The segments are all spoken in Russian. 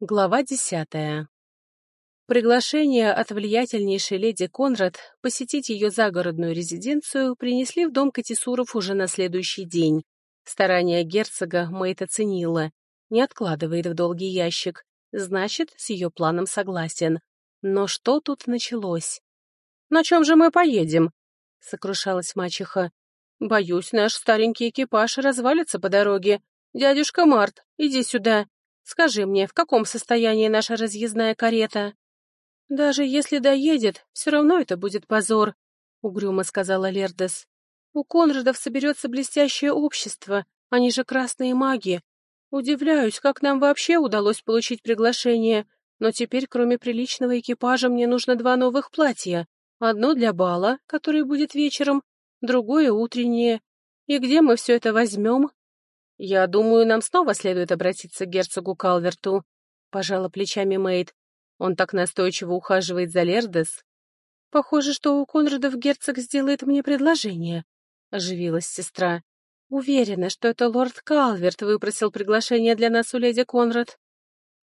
Глава десятая. Приглашение от влиятельнейшей леди Конрад посетить ее загородную резиденцию принесли в дом Катисуров уже на следующий день. Старания герцога Мэйт оценила. Не откладывает в долгий ящик. Значит, с ее планом согласен. Но что тут началось? «На чем же мы поедем?» — сокрушалась мачеха. «Боюсь, наш старенький экипаж развалится по дороге. Дядюшка Март, иди сюда. Скажи мне, в каком состоянии наша разъездная карета?» «Даже если доедет, все равно это будет позор», — угрюмо сказала Лердес. «У Конрадов соберется блестящее общество, они же красные маги. Удивляюсь, как нам вообще удалось получить приглашение, но теперь, кроме приличного экипажа, мне нужно два новых платья. Одно для бала, который будет вечером, другое утреннее. И где мы все это возьмем?» «Я думаю, нам снова следует обратиться к герцогу Калверту», — пожала плечами Мэйд. «Он так настойчиво ухаживает за Лердес». «Похоже, что у Конрадов герцог сделает мне предложение», — оживилась сестра. «Уверена, что это лорд Калверт выпросил приглашение для нас у леди Конрад».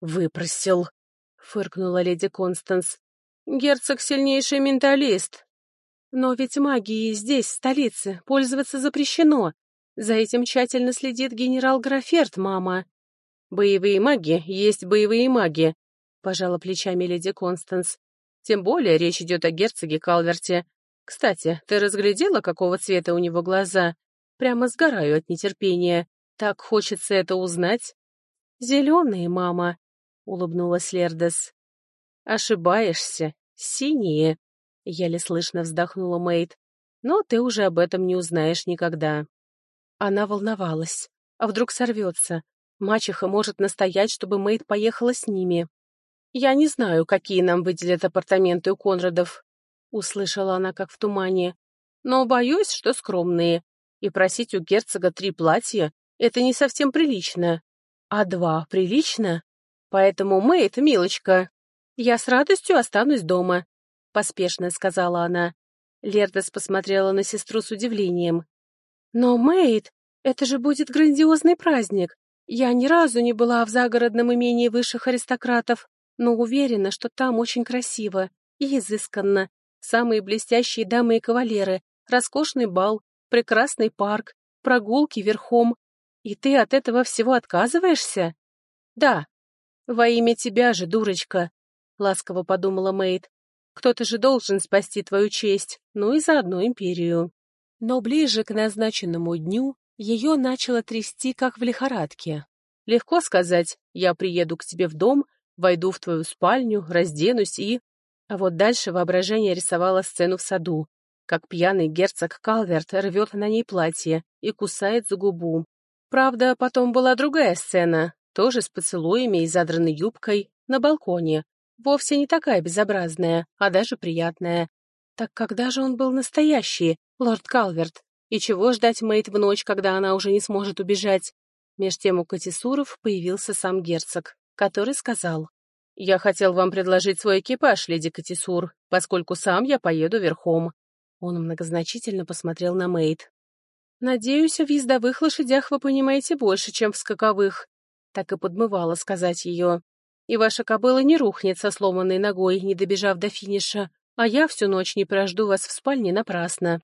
«Выпросил», — фыркнула леди Констанс. «Герцог — сильнейший менталист». «Но ведь магией здесь, в столице, пользоваться запрещено», за этим тщательно следит генерал Граферт, мама. Боевые маги есть боевые маги, пожала плечами леди Констанс. Тем более речь идет о герцоге Калверте. Кстати, ты разглядела, какого цвета у него глаза? Прямо сгораю от нетерпения. Так хочется это узнать. Зеленые, мама, улыбнулась Лердес. Ошибаешься. Синие. Еле слышно вздохнула Мэйд. Но ты уже об этом не узнаешь никогда. Она волновалась. А вдруг сорвется? Мачеха может настоять, чтобы Мэйд поехала с ними. «Я не знаю, какие нам выделят апартаменты у Конрадов», — услышала она как в тумане. «Но боюсь, что скромные. И просить у герцога три платья — это не совсем прилично. А два прилично? Поэтому, Мэйд, милочка, я с радостью останусь дома», — поспешно сказала она. Лердес посмотрела на сестру с удивлением. «Но, Мэйд, это же будет грандиозный праздник. Я ни разу не была в загородном имении высших аристократов, но уверена, что там очень красиво и изысканно. Самые блестящие дамы и кавалеры, роскошный бал, прекрасный парк, прогулки верхом. И ты от этого всего отказываешься? Да. Во имя тебя же, дурочка, — ласково подумала Мэйд. Кто-то же должен спасти твою честь, ну и заодно империю. Но ближе к назначенному дню ее начало трясти, как в лихорадке. Легко сказать, я приеду к тебе в дом, войду в твою спальню, разденусь и... А вот дальше воображение рисовало сцену в саду, как пьяный герцог Калверт рвет на ней платье и кусает за губу. Правда, потом была другая сцена, тоже с поцелуями и задранной юбкой, на балконе. Вовсе не такая безобразная, а даже приятная. Так когда же он был настоящий, лорд Калверт? И чего ждать Мэйд в ночь, когда она уже не сможет убежать? Меж тем у Катисуров появился сам герцог, который сказал. «Я хотел вам предложить свой экипаж, леди Катисур, поскольку сам я поеду верхом». Он многозначительно посмотрел на Мэйд. «Надеюсь, в ездовых лошадях вы понимаете больше, чем в скаковых», так и подмывала сказать ее. «И ваша кобыла не рухнет со сломанной ногой, не добежав до финиша а я всю ночь не прожду вас в спальне напрасно».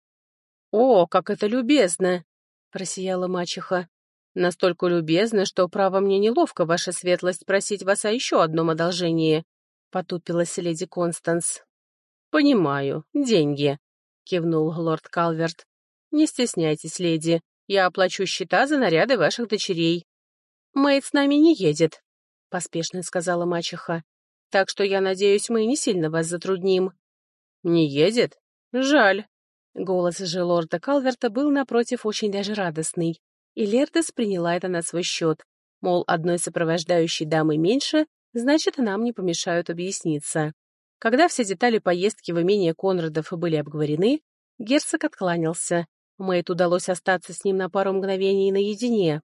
«О, как это любезно!» — просияла мачеха. «Настолько любезно, что, право, мне неловко, ваша светлость, просить вас о еще одном одолжении», — потупилась леди Констанс. «Понимаю, деньги», — кивнул лорд Калверт. «Не стесняйтесь, леди, я оплачу счета за наряды ваших дочерей». «Мэйд с нами не едет», — поспешно сказала мачеха. «Так что, я надеюсь, мы не сильно вас затрудним». «Не едет? Жаль». Голос же лорда Калверта был, напротив, очень даже радостный. И Лердес приняла это на свой счет. Мол, одной сопровождающей дамы меньше, значит, нам не помешают объясниться. Когда все детали поездки в имение Конрадов были обговорены, герцог откланялся. Мэйд удалось остаться с ним на пару мгновений наедине.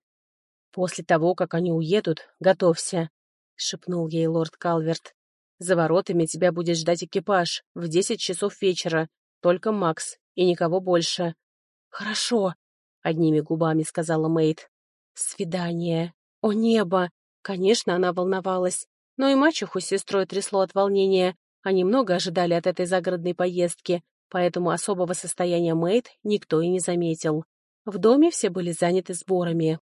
«После того, как они уедут, готовься», — шепнул ей лорд Калверт. За воротами тебя будет ждать экипаж в десять часов вечера, только Макс и никого больше. Хорошо, одними губами сказала Мэйд. Свидание. О небо! Конечно, она волновалась. Но и мачеху с сестрой трясло от волнения. Они много ожидали от этой загородной поездки, поэтому особого состояния Мэйд никто и не заметил. В доме все были заняты сборами.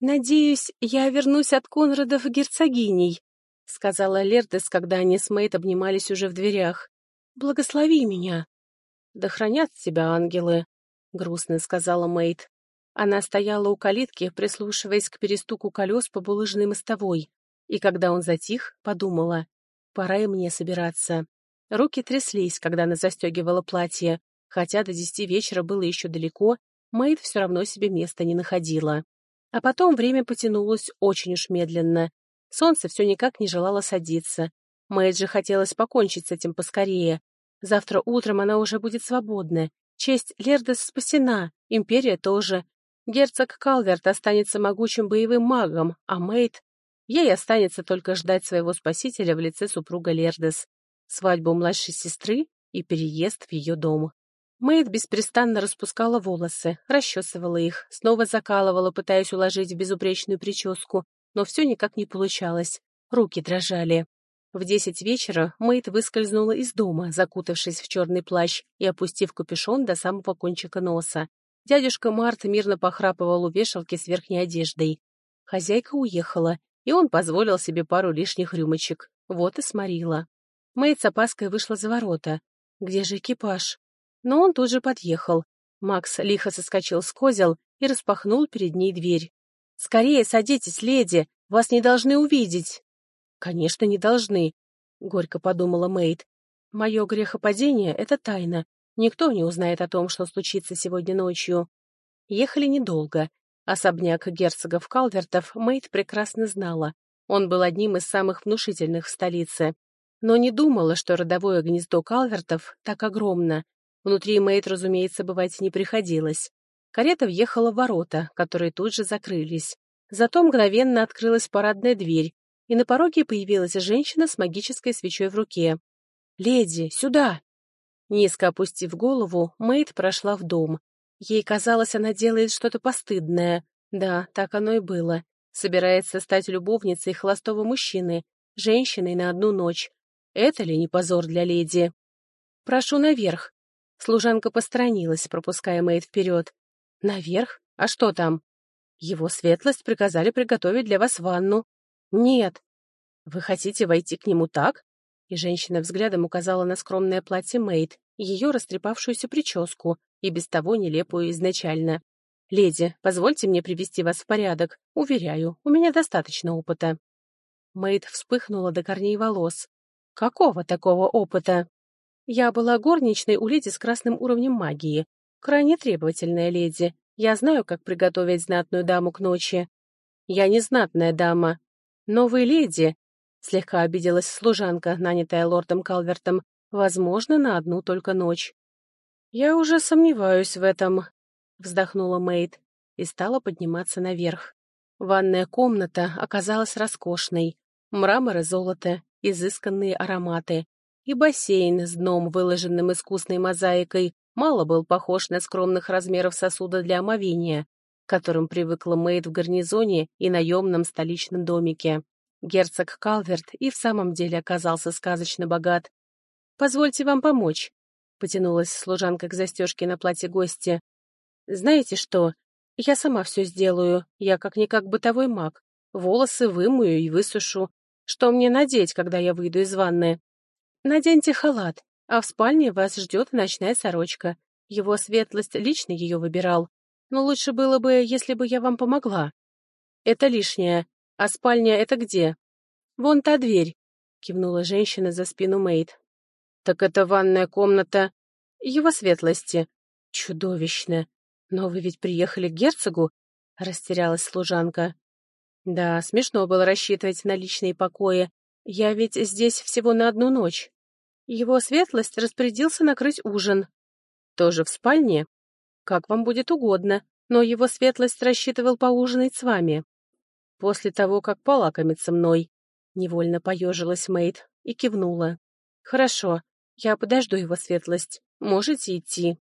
«Надеюсь, я вернусь от Конрадов герцогиней», — сказала Лердес, когда они с Мэйд обнимались уже в дверях. «Благослови меня». «Да хранят тебя ангелы», — грустно сказала Мэйд. Она стояла у калитки, прислушиваясь к перестуку колес по булыжной мостовой, и когда он затих, подумала, пора и мне собираться. Руки тряслись, когда она застегивала платье, хотя до десяти вечера было еще далеко, Мэйд все равно себе места не находила. А потом время потянулось очень уж медленно. Солнце все никак не желало садиться. Мэйд же хотелось покончить с этим поскорее. Завтра утром она уже будет свободна. Честь Лердес спасена, империя тоже, Герцог Калверт останется могучим боевым магом, а Мэйд... Ей останется только ждать своего спасителя в лице супруга Лердес, свадьбу младшей сестры и переезд в ее дом. Мэйд беспрестанно распускала волосы, расчесывала их, снова закалывала, пытаясь уложить в безупречную прическу, но все никак не получалось. Руки дрожали. В десять вечера Мэйд выскользнула из дома, закутавшись в черный плащ и опустив капюшон до самого кончика носа. Дядюшка Март мирно похрапывал у вешалки с верхней одеждой. Хозяйка уехала, и он позволил себе пару лишних рюмочек. Вот и сморила. Мэйд с опаской вышла за ворота. Где же экипаж? Но он тут же подъехал. Макс лихо соскочил с козел и распахнул перед ней дверь. «Скорее садитесь, леди! Вас не должны увидеть!» «Конечно, не должны», — горько подумала Мэйд. «Мое грехопадение — это тайна, Никто не узнает о том, что случится сегодня ночью. Ехали недолго. Особняк герцогов Калвертов Мэйд прекрасно знала. Он был одним из самых внушительных в столице. Но не думала, что родовое гнездо Калвертов так огромно. Внутри Мэйд, разумеется, бывать не приходилось. Карета въехала в ворота, которые тут же закрылись. Зато мгновенно открылась парадная дверь, и на пороге появилась женщина с магической свечой в руке. «Леди, сюда!» Низко опустив голову, Мэйд прошла в дом. Ей казалось, она делает что-то постыдное. Да, так оно и было. Собирается стать любовницей холостого мужчины, женщиной на одну ночь. Это ли не позор для леди? «Прошу наверх». Служанка посторонилась, пропуская Мэйд вперед. «Наверх? А что там?» «Его светлость приказали приготовить для вас ванну». «Нет». «Вы хотите войти к нему так?» И женщина взглядом указала на скромное платье Мэйд, ее растрепавшуюся прическу, и без того нелепую изначально. «Леди, позвольте мне привести вас в порядок. Уверяю, у меня достаточно опыта». Мэйд вспыхнула до корней волос. «Какого такого опыта?» «Я была горничной у леди с красным уровнем магии. Крайне требовательная леди. Я знаю, как приготовить знатную даму к ночи». «Я не знатная дама. Но вы леди, Слегка обиделась служанка, нанятая лордом Калвертом, возможно, на одну только ночь. «Я уже сомневаюсь в этом», — вздохнула Мэйд и стала подниматься наверх. Ванная комната оказалась роскошной. Мрамор и золото, изысканные ароматы. И бассейн с дном, выложенным искусной мозаикой, мало был похож на скромных размеров сосуда для омовения, к которым привыкла Мэйд в гарнизоне и наемном столичном домике. Герцог Калверт и в самом деле оказался сказочно богат. «Позвольте вам помочь», — потянулась служанка к застежке на платье гостя. «Знаете что? Я сама все сделаю. Я как-никак бытовой маг. Волосы вымою и высушу. Что мне надеть, когда я выйду из ванны? Наденьте халат, а в спальне вас ждет ночная сорочка. Его светлость лично ее выбирал. Но лучше было бы, если бы я вам помогла. Это лишнее. «А спальня это где?» «Вон та дверь», — кивнула женщина за спину Мэйд. «Так это ванная комната его светлости. Чудовищно! Но вы ведь приехали к герцогу?» — растерялась служанка. «Да, смешно было рассчитывать на личные покои. Я ведь здесь всего на одну ночь. Его светлость распорядился накрыть ужин. Тоже в спальне? Как вам будет угодно, но его светлость рассчитывал поужинать с вами после того, как полакомится мной. Невольно поежилась Мэйд и кивнула. «Хорошо, я подожду его светлость. Можете идти».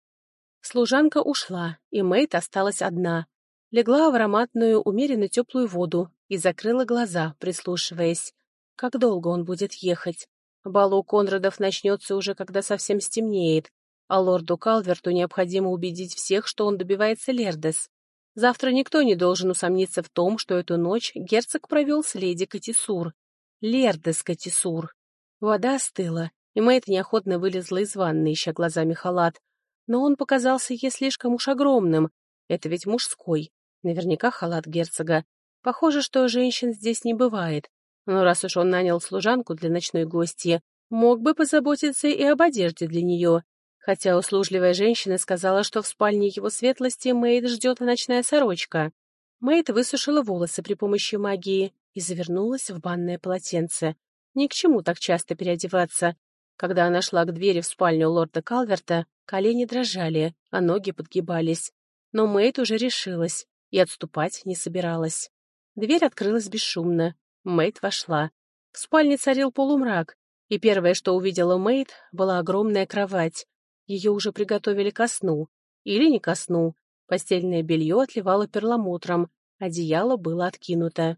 Служанка ушла, и Мэйд осталась одна. Легла в ароматную, умеренно теплую воду и закрыла глаза, прислушиваясь. Как долго он будет ехать? Бал у Конрадов начнется уже, когда совсем стемнеет, а лорду Калверту необходимо убедить всех, что он добивается Лердес. Завтра никто не должен усомниться в том, что эту ночь герцог провел с леди Катисур. Лердес Катисур. Вода остыла, и Мэйд неохотно вылезла из ванны, ища глазами халат. Но он показался ей слишком уж огромным. Это ведь мужской. Наверняка халат герцога. Похоже, что женщин здесь не бывает. Но раз уж он нанял служанку для ночной гости, мог бы позаботиться и об одежде для нее. Хотя услужливая женщина сказала, что в спальне его светлости Мэйд ждет ночная сорочка. Мэйд высушила волосы при помощи магии и завернулась в банное полотенце. Ни к чему так часто переодеваться. Когда она шла к двери в спальню лорда Калверта, колени дрожали, а ноги подгибались. Но Мэйд уже решилась и отступать не собиралась. Дверь открылась бесшумно. Мэйд вошла. В спальне царил полумрак, и первое, что увидела Мэйд, была огромная кровать. Ее уже приготовили ко сну. Или не ко сну. Постельное белье отливало перламутром, одеяло было откинуто.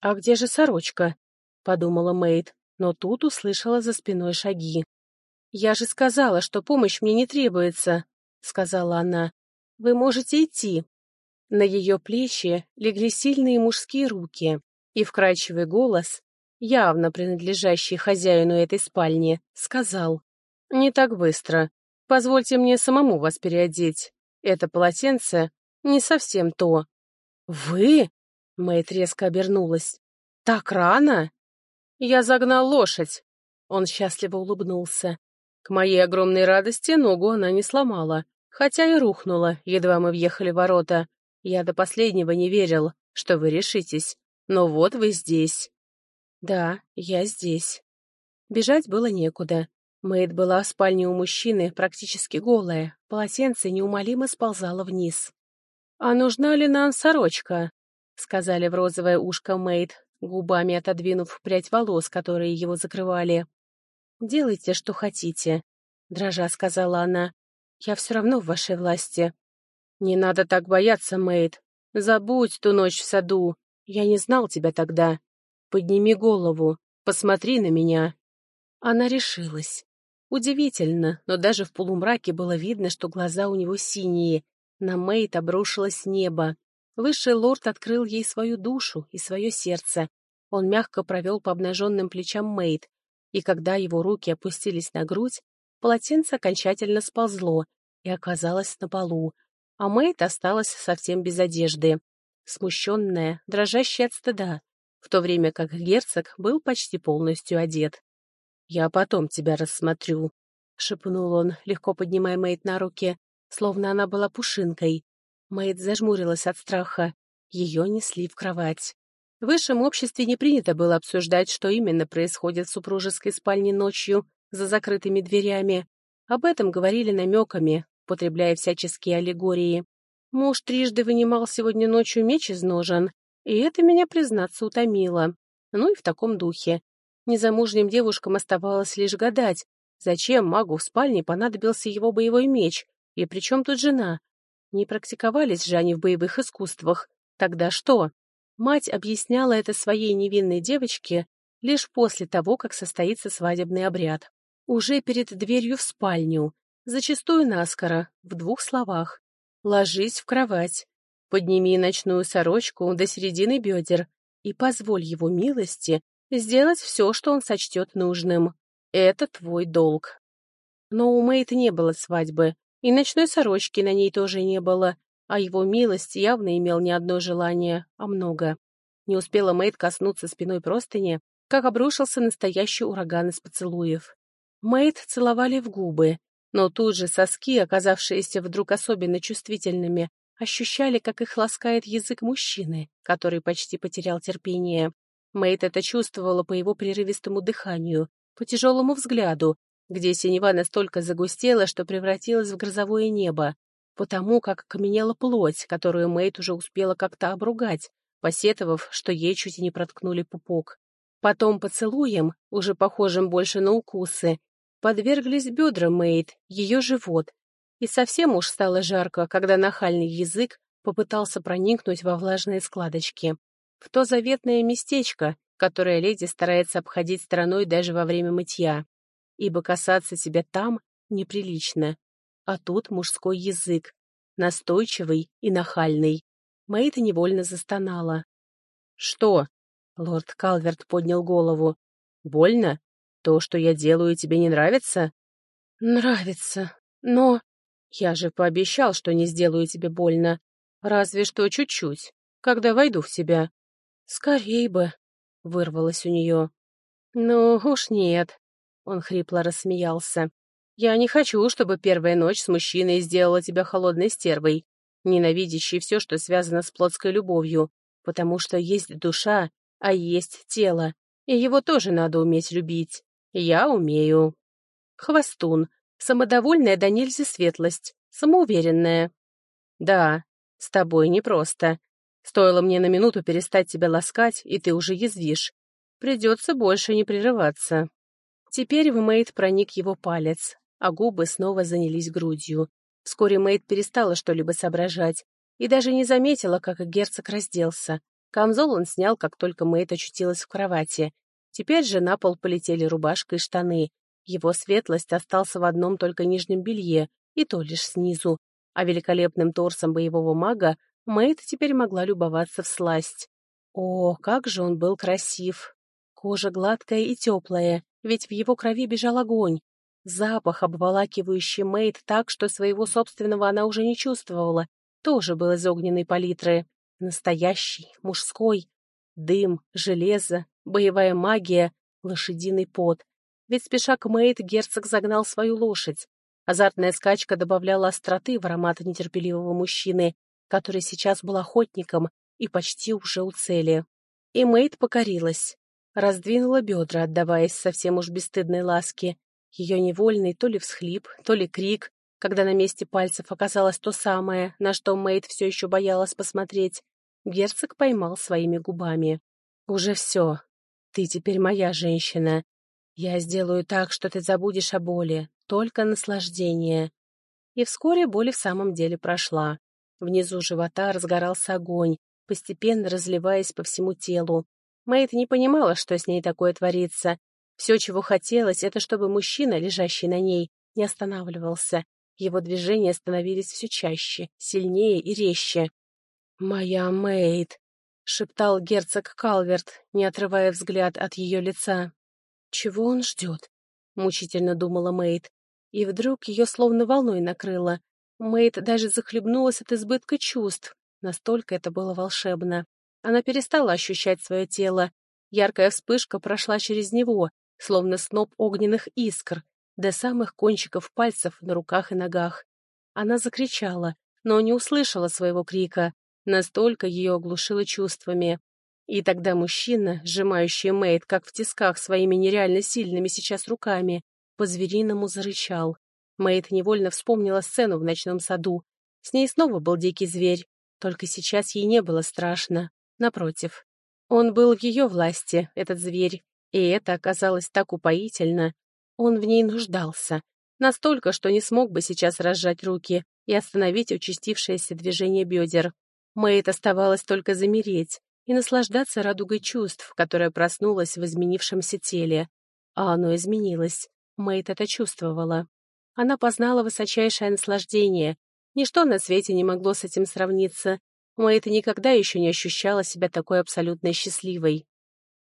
«А где же сорочка?» — подумала Мэйд, но тут услышала за спиной шаги. «Я же сказала, что помощь мне не требуется», — сказала она. «Вы можете идти». На ее плечи легли сильные мужские руки и вкрадчивый голос, явно принадлежащий хозяину этой спальни, сказал «Не так быстро. Позвольте мне самому вас переодеть. Это полотенце не совсем то». «Вы?» — Мэйд резко обернулась. «Так рано?» «Я загнал лошадь». Он счастливо улыбнулся. К моей огромной радости ногу она не сломала, хотя и рухнула, едва мы въехали в ворота. Я до последнего не верил, что вы решитесь. Но вот вы здесь. Да, я здесь. Бежать было некуда. Мэйд была в спальне у мужчины, практически голая. Полотенце неумолимо сползало вниз. «А нужна ли нам сорочка?» — сказали в розовое ушко Мэйд, губами отодвинув прядь волос, которые его закрывали. «Делайте, что хотите», — дрожа сказала она. «Я все равно в вашей власти». «Не надо так бояться, Мэйд. Забудь ту ночь в саду. Я не знал тебя тогда. Подними голову, посмотри на меня. Она решилась. Удивительно, но даже в полумраке было видно, что глаза у него синие. На Мэйд обрушилось небо. Высший лорд открыл ей свою душу и свое сердце. Он мягко провел по обнаженным плечам Мэйд, и когда его руки опустились на грудь, полотенце окончательно сползло и оказалось на полу, а Мэйд осталась совсем без одежды смущенная, дрожащая от стыда, в то время как герцог был почти полностью одет. «Я потом тебя рассмотрю», — шепнул он, легко поднимая Мэйд на руки, словно она была пушинкой. Мэйд зажмурилась от страха. Ее несли в кровать. В высшем обществе не принято было обсуждать, что именно происходит в супружеской спальне ночью, за закрытыми дверями. Об этом говорили намеками, употребляя всяческие аллегории. Муж трижды вынимал сегодня ночью меч из ножен, и это меня, признаться, утомило. Ну и в таком духе. Незамужним девушкам оставалось лишь гадать, зачем магу в спальне понадобился его боевой меч, и при чем тут жена? Не практиковались же они в боевых искусствах. Тогда что? Мать объясняла это своей невинной девочке лишь после того, как состоится свадебный обряд. Уже перед дверью в спальню, зачастую наскоро, в двух словах. Ложись в кровать, подними ночную сорочку до середины бедер и позволь его милости сделать все, что он сочтет нужным. Это твой долг. Но у Мэйд не было свадьбы, и ночной сорочки на ней тоже не было, а его милость явно имел не одно желание, а много. Не успела Мэйд коснуться спиной простыни, как обрушился настоящий ураган из поцелуев. Мэйд целовали в губы, но тут же соски, оказавшиеся вдруг особенно чувствительными, ощущали, как их ласкает язык мужчины, который почти потерял терпение. Мэйд это чувствовала по его прерывистому дыханию, по тяжелому взгляду, где синева настолько загустела, что превратилась в грозовое небо, потому как каменела плоть, которую Мэйд уже успела как-то обругать, посетовав, что ей чуть не проткнули пупок. Потом поцелуем, уже похожим больше на укусы, подверглись бедра Мэйд, ее живот, и совсем уж стало жарко, когда нахальный язык попытался проникнуть во влажные складочки. В то заветное местечко, которое леди старается обходить стороной даже во время мытья, ибо касаться себя там неприлично. А тут мужской язык, настойчивый и нахальный. Мэйд невольно застонала. «Что?» — лорд Калверт поднял голову. «Больно? То, что я делаю, тебе не нравится?» «Нравится, но...» «Я же пообещал, что не сделаю тебе больно. Разве что чуть-чуть, когда войду в тебя». «Скорей бы», — вырвалось у нее. «Ну уж нет», — он хрипло рассмеялся. «Я не хочу, чтобы первая ночь с мужчиной сделала тебя холодной стервой, ненавидящей все, что связано с плотской любовью, потому что есть душа, а есть тело, и его тоже надо уметь любить. Я умею. Хвостун. Самодовольная до нельзя светлость. Самоуверенная. Да, с тобой непросто. Стоило мне на минуту перестать тебя ласкать, и ты уже язвишь. Придется больше не прерываться. Теперь в Мэйд проник его палец, а губы снова занялись грудью. Вскоре Мэйд перестала что-либо соображать и даже не заметила, как герцог разделся. Камзол он снял, как только Мэйд очутилась в кровати. Теперь же на пол полетели рубашка и штаны. Его светлость остался в одном только нижнем белье, и то лишь снизу. А великолепным торсом боевого мага Мэйд теперь могла любоваться в сласть. О, как же он был красив! Кожа гладкая и теплая, ведь в его крови бежал огонь. Запах, обволакивающий Мэйд так, что своего собственного она уже не чувствовала, тоже был из огненной палитры. Настоящий, мужской. Дым, железо, боевая магия, лошадиный пот. Ведь спеша к Мэйд герцог загнал свою лошадь. Азартная скачка добавляла остроты в аромат нетерпеливого мужчины, который сейчас был охотником и почти уже у цели. И Мэйд покорилась. Раздвинула бедра, отдаваясь совсем уж бесстыдной ласке, ее невольный то ли всхлип, то ли крик, когда на месте пальцев оказалось то самое, на что Мэйд все еще боялась посмотреть, герцог поймал своими губами. «Уже все. Ты теперь моя женщина. Я сделаю так, что ты забудешь о боли, только наслаждение». И вскоре боль в самом деле прошла. Внизу живота разгорался огонь, постепенно разливаясь по всему телу. Мэйд не понимала, что с ней такое творится, все, чего хотелось, это чтобы мужчина, лежащий на ней, не останавливался. Его движения становились все чаще, сильнее и резче. «Моя Мэйд», — шептал герцог Калверт, не отрывая взгляд от ее лица. «Чего он ждет?» — мучительно думала Мэйд. И вдруг ее словно волной накрыло. Мэйд даже захлебнулась от избытка чувств. Настолько это было волшебно. Она перестала ощущать свое тело. Яркая вспышка прошла через него, словно сноп огненных искр, до самых кончиков пальцев на руках и ногах. Она закричала, но не услышала своего крика, настолько ее оглушило чувствами. И тогда мужчина, сжимающий Мэйд, как в тисках своими нереально сильными сейчас руками, по-звериному зарычал. Мэйд невольно вспомнила сцену в ночном саду. С ней снова был дикий зверь, только сейчас ей не было страшно. Напротив, он был в ее власти, этот зверь, и это оказалось так упоительно. Он в ней нуждался. Настолько, что не смог бы сейчас разжать руки и остановить участившееся движение бедер. Мэйд оставалось только замереть и наслаждаться радугой чувств, которая проснулась в изменившемся теле. А оно изменилось. Мэйд это чувствовала. Она познала высочайшее наслаждение. Ничто на свете не могло с этим сравниться. Мэйд никогда еще не ощущала себя такой абсолютно счастливой.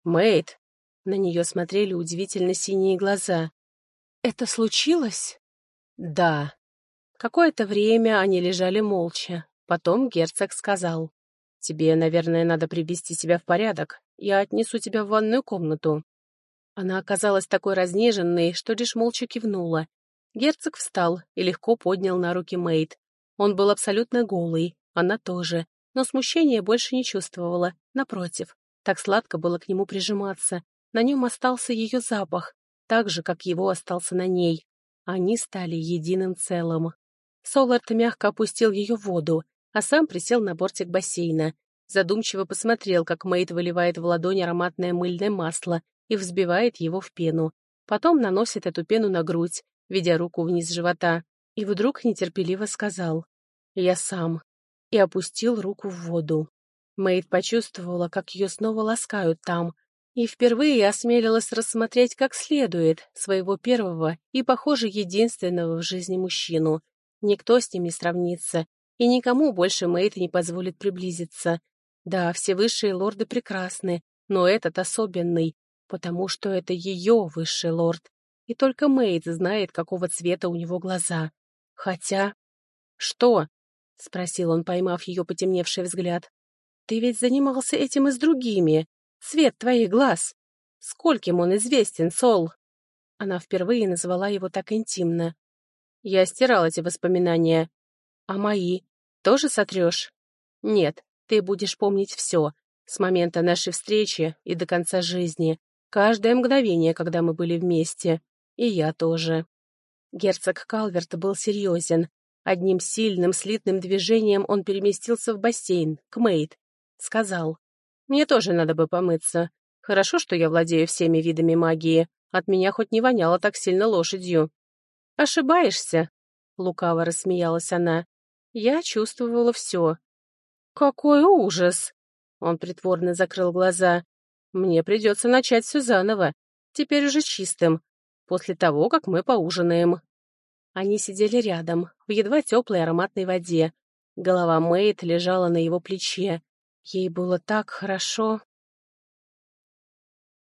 «Мэйд!» На нее смотрели удивительно синие глаза. «Это случилось?» «Да». Какое-то время они лежали молча. Потом герцог сказал. «Тебе, наверное, надо привести себя в порядок. Я отнесу тебя в ванную комнату». Она оказалась такой разнеженной, что лишь молча кивнула. Герцог встал и легко поднял на руки Мэйд. Он был абсолютно голый, она тоже, но смущения больше не чувствовала, напротив. Так сладко было к нему прижиматься, на нем остался ее запах, так же, как его остался на ней. Они стали единым целым. Солард мягко опустил ее в воду, а сам присел на бортик бассейна. Задумчиво посмотрел, как Мэйд выливает в ладонь ароматное мыльное масло и взбивает его в пену. Потом наносит эту пену на грудь, ведя руку вниз живота. И вдруг нетерпеливо сказал «Я сам» и опустил руку в воду. Мэйд почувствовала, как ее снова ласкают там, И впервые осмелилась рассмотреть как следует своего первого и, похоже, единственного в жизни мужчину. Никто с ним не сравнится, и никому больше Мэйд не позволит приблизиться. Да, все высшие лорды прекрасны, но этот особенный, потому что это ее высший лорд. И только Мэйд знает, какого цвета у него глаза. Хотя... «Что?» — спросил он, поймав ее потемневший взгляд. «Ты ведь занимался этим и с другими. Цвет твоих глаз. Скольким он известен, Сол?» Она впервые назвала его так интимно. «Я стирал эти воспоминания. А мои? Тоже сотрешь?» «Нет, ты будешь помнить все, с момента нашей встречи и до конца жизни, каждое мгновение, когда мы были вместе. И я тоже». Герцог Калверт был серьезен. Одним сильным слитным движением он переместился в бассейн, к Мэйд. Сказал, «Мне тоже надо бы помыться. Хорошо, что я владею всеми видами магии. От меня хоть не воняло так сильно лошадью». «Ошибаешься», — лукаво рассмеялась она. «Я чувствовала все». «Какой ужас!» Он притворно закрыл глаза. «Мне придется начать все заново, теперь уже чистым, после того, как мы поужинаем». Они сидели рядом, в едва теплой ароматной воде. Голова Мэйд лежала на его плече. Ей было так хорошо.